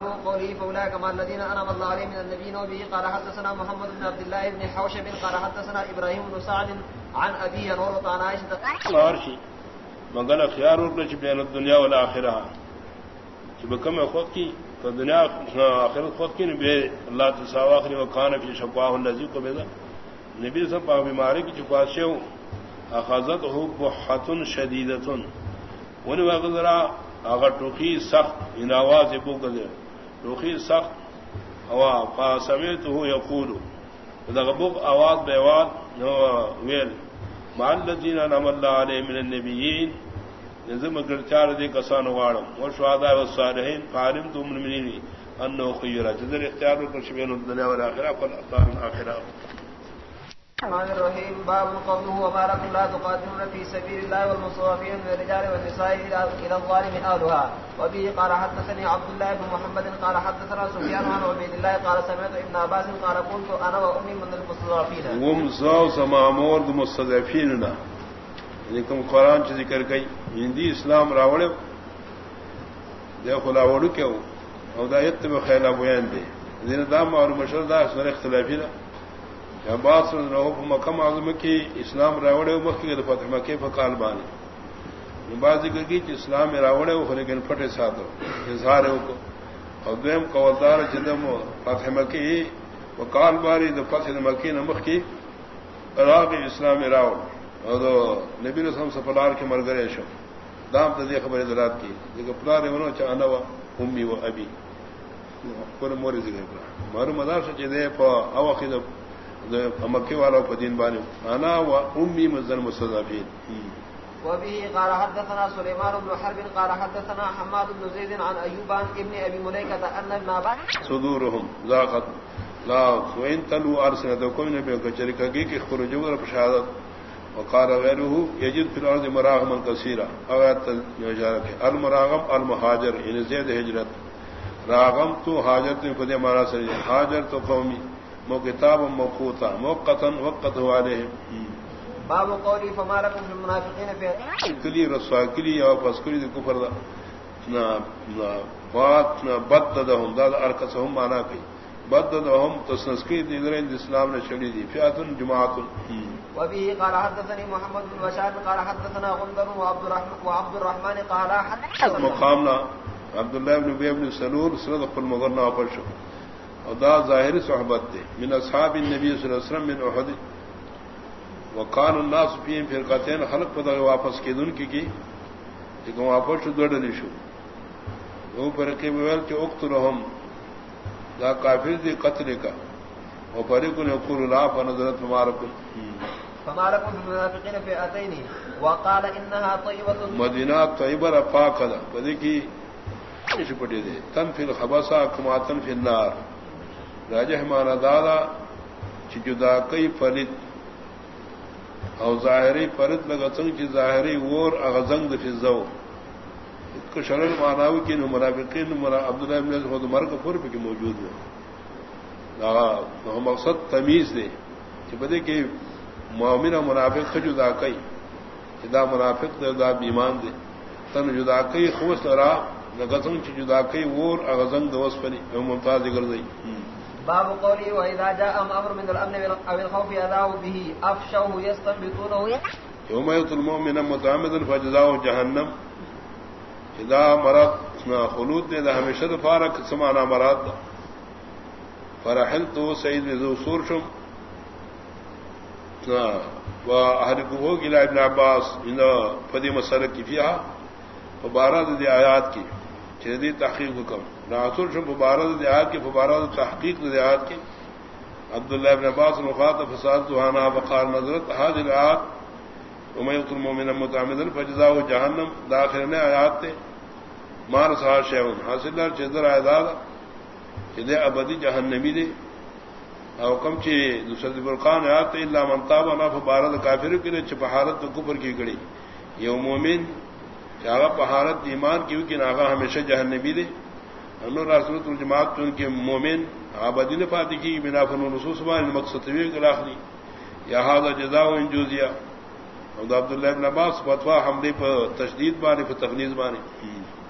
قوله فاولئك ما الذين انعم الله عليهم من النبيين وبه قال حدثنا محمد بن عبد الله بن حوشب قال حدثنا ابراهيم بن سعد عن ابي نور عن عائشه مارشي مگر خيار ورچ بين الدنيا والاخره بكم خود کی تو دنیا آخرت خود کی نبی اللہ تساوا اخری وکان فی شفاہ الذی کو بیدا نبی صاحب پاک بیماری کی چپا شو؟ اخذت ہو بحتن شدیدتن ون وغذرا اگر ٹوکی سخت. ان آواز کو گزر روخی سخت ہوا پا سمیت ہو یقول دغبوق آواز بیواد ویل، مال الذين انعم الله عليهم من النبیین. نظم گرچار دے کسان واڑم و شہداء و صالحین قارم تو من انو خيرا جذر اختیار کو شبین الدنیا والآخرہ قل اطار الرحمن الرحيم. باب قوله وما وبارك الله تقاتلون في سبيل الله والمصطفين من الرجال والنساء الى الظالم اهلها وبه قال حدثني عبد الله بن محمد قال حدثنا سفيان عن عبيد الله قال سمعت ابن عباس قال قلت انا وامي من المستضعفين. وهم زاو سمامور المستضعفين لیکن یعنی قرآن چ ذکر گئی ہندی اسلام راوڑ دیکھو لاوڑ کیوں ہدایت میں خیلا بیان دے. یعنی دین دام اور مشردہ سر اختلافی نہ عباس مکم اعظم کی اسلام راوڑے مکی فتح مکے فقال بانی بعض ذکر کی کہ اسلام راوڑے ہو، لیکن پھٹے ساتھ اظہار ہے کو۔ اور دویم قوالدار جدم فتح مکی۔ وقال باری دو فتح مکی نمک کی راغ اسلام راوڑ۔ اور نبی رسم سفلار کے مرگرے شو۔ دام تدی خبر درات کی۔ لیکن پلار انہوں چاہنا و امی و ابی۔ پورے موری ذکر کرا۔ مارو مدار سے چیزے پا اوقید مکی والا پدین بانی انا و امی مزن مستضعفین. وبه قال حدثنا سليمان بن حرب قال حدثنا حماد بن زيد عن ايوب عن ابن ابي مليكه ان ابن عباس صدورهم ذاقت لا وين تلو ارسلتكم نبي كشركه کی خروجوا بشهادت وقال غيره يجد في الارض مراغما كثيرا اوات يجارك المراغم المهاجر ان زيد هجرت. راغم تو حاجت میں فدی مارا سے حاجر تو قومی مو کتاب موقوتا موقتا وقت والے باب قولی فما لكم في المنافقين في کلی رسوا کلی یا پس کلی کفر دا۔ نا نا بات نا بد دهم دا ارکسهم معنا کوي بد دهم تسنسکی دی در اسلام نے چڑی دی۔ فیاتن جماعت وبه قال حدثني محمد بن بشار قال حدثنا غندر وعبد الرحمن وعبد الرحمن قال حدثنا مقامنا عبد الله بن ابي بن سلول سرد قل مغرنا فرشو دا ظاہر صحبت دے۔ من اصحاب النبی صلی اللہ علیہ وسلم من احد۔ وقان الناس فیم فرقتین خلق پتہ واپس کی دن کی کی؟ لیکن واپس شو دوڑ شو۔ وہ فرقی بویل کہ اقتلهم دا کافر دی قتل کا۔ وہ فرق یقول لا فنظرت مبارک فما لكم في المنافقين فئتين وقال انها طيبه مدینہ طیبہ پاک ہے بدی کی پٹی دے۔ تن فی الخبسا کما تن فی النار۔ راجہ مانا دادا جدا کئی فرد او ظاہری فرد لگا سنگ چی ظاہری وور اغزنگ فی الزو کو شرل معناوی کی منافقین مرا عبداللہ ابن عزیز خود مرک پور پہ کی موجود ہو مقصد تمیز دے کہ بدے کہ مومن منافق جدا کئی جدا منافق دے، دا بیمان دے. تن جدا کئی خوش لرا لگسنگ چی جدا کئی وور اغزنگ دوس پنی ممتاز گردئی باب قوله واذا جاء امر من الامن او الخوف اذاوا به افشوا يستنبطونه يوم يقتل المؤمن متعمدا فجزاؤه جهنم. اذا مرض خلود نے ہمیشہ فارق سمانا مراد فرحل تو سعید ذو سور شم واهلكه الى ابن عباس. ان فدي مسألة کی فيها. فبارات دی آیات کی. چیزی تحقیق حکم. ناصر شم فبارات دی آیات کی تحقیق دی آیات کی عبداللہ ابن عباس مخاط فساد سبحانہ وقال نظرت، حاضر آیات ومیت المومن متعمد فجزاء جہنم، داخل نے آیات تے۔ مار سہا شیون حاصل دار چیزر آیداد چیزے ابدی جہنمی دے۔ او کم چی دوسرت برقان آیات تے اللہ منتاب انا فبارات کافر کرے چپہارت کفر کی گڑی۔ یہ مومن چاہا پہارت ایمان کی کہ ناغا ہمیشہ جہنبی دے۔ انو راسلت الجماعت تو ان کے مومن آبادی نے فاتی کی بنا فن نصوص بان مقصد طویل گلاخلی یا حاضر جزا و انجوزیا عبد عبداللہ ابن عباس فتوا حملے پر تشدید بانی پر تغلیظ بانی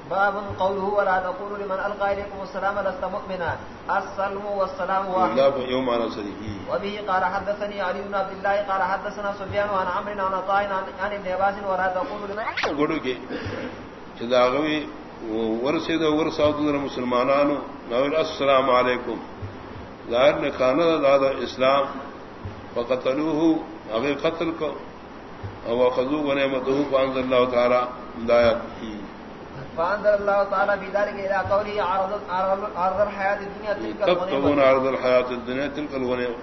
باب قوله ولا تقولوا لمن القى اليكم السلام لست مؤمنا. السلم والسلام واحد. يوم على سري وبه قال حدثني علي بن عبد الله قال حدثنا سفيان عن عمرو عن عطاء عن ابن عباس ولا تقولوا لمن گڑو کے۔ چداغوی ورسے دو ورسا مسلمانانو. نور السلام علیکم. ظاہر نے کھانا دادا اسلام. فقتلوه اگر قتل کو. او خذو ونعمته فانزل الله تعالی دایات فانزل الله تعالى في ذلك الى قوله عرض عرض الحياه الدنيا تلك الغنيمه عرض تلك الغنيمه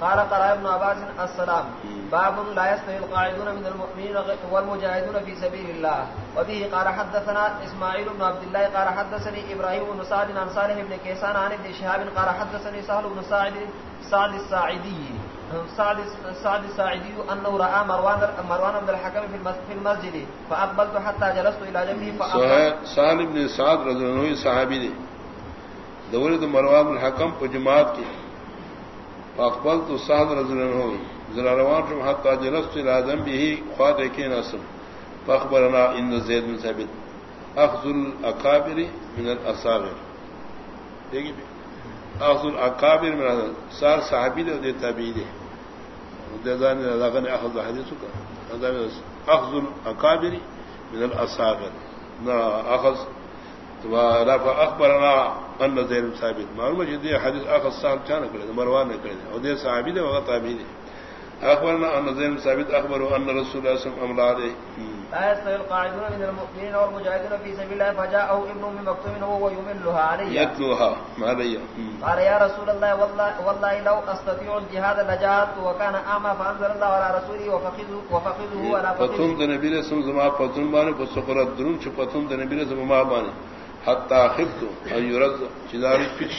قال قال ابن عباس السلام. باب لا يستوي القاعدون من المؤمنين والمجاهدون في سبيل الله. وبه قال حدثنا اسماعيل بن عبد الله قال حدثني ابراهيم بن سعد عن صالح بن كيسان عن ابن شهاب قال حدثني سهل بن سعد سعد الساعدي. سعد سعد الساعدي انه راى مروان مروان بن الحكم في المسجد. فاقبلت حتى جلست الى جنبه سعد بن سعد رضي الله عنه صحابي دولت مروان بن الحكم في جماعت کی فاقبل تو سعد رضی اللہ عنہ، ذرا روان شم حتى جلست الى ذنبه خوات كين اسم فاخبرنا ان زيد بن ثابت، اخذ الاكابر من الاصاغر دیکھیں اخذ الاكابر من صار صحابی دے دے تابعی دے. دزان لغن اخذ حدیث کا. اخذ الاكابر من الاصاغر نا اخذ اخبرنا ان زید ثابت معلوم ہے یہ حدیث اخذ صاحب چا نہ کرے مروان نے کرے اور دے صحابی دے وقت ابھی دے اخبرنا ان زید ثابت اخبر ان رسول اللہ صلی اللہ علیہ وسلم امر لا يستوي القاعدون من المؤمنين والمجاهدون في سبيل الله فجاءه ابن ام مكتوم وهو يملها عليه يتلوها ما عليه قال يا رسول الله والله والله لو استطيع الجهاد لجاهدت وكان اعمى فانزل الله على رسوله وفقده وفقده ولا فقده فتون النبي صلى الله عليه وسلم فتون بان فسقرت درون چ فتون النبي صلى الله عليه وسلم حتى خفت ان يرد شداري فيش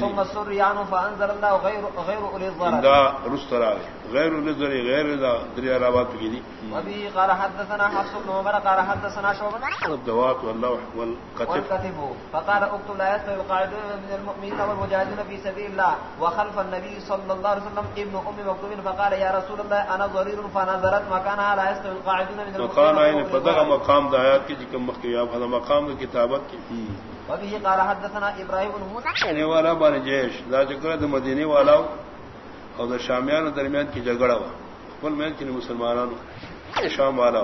ثم السر يعني فانزل الله غير غير اولي الضرر. دا رسترا غير اولي الضرر غير ذا دريا رابات كده وبه قال حدثنا حفص بن عمر قال حدثنا شعبة. الدوات واللوح والكتف والكتف فقال اكتب لا يستوي القاعدون من المؤمنين والمجاهدين في سبيل الله. وخلف النبي صلى الله عليه وسلم ابن ام مكتوب فقال يا رسول الله انا ضرير فنظرت مكانها لا يستوي القاعدون من المؤمنين مكان اين فدغ مقام دایات کی جکم مخیاب مقام کتابت کی وبه قال حدثنا ابراهيم بن موسى نے والا بان جیش دا ذکر د مدینے والا اور شامیان درمیان کی جھگڑا ہوا کل میں کہ مسلمانوں شام والا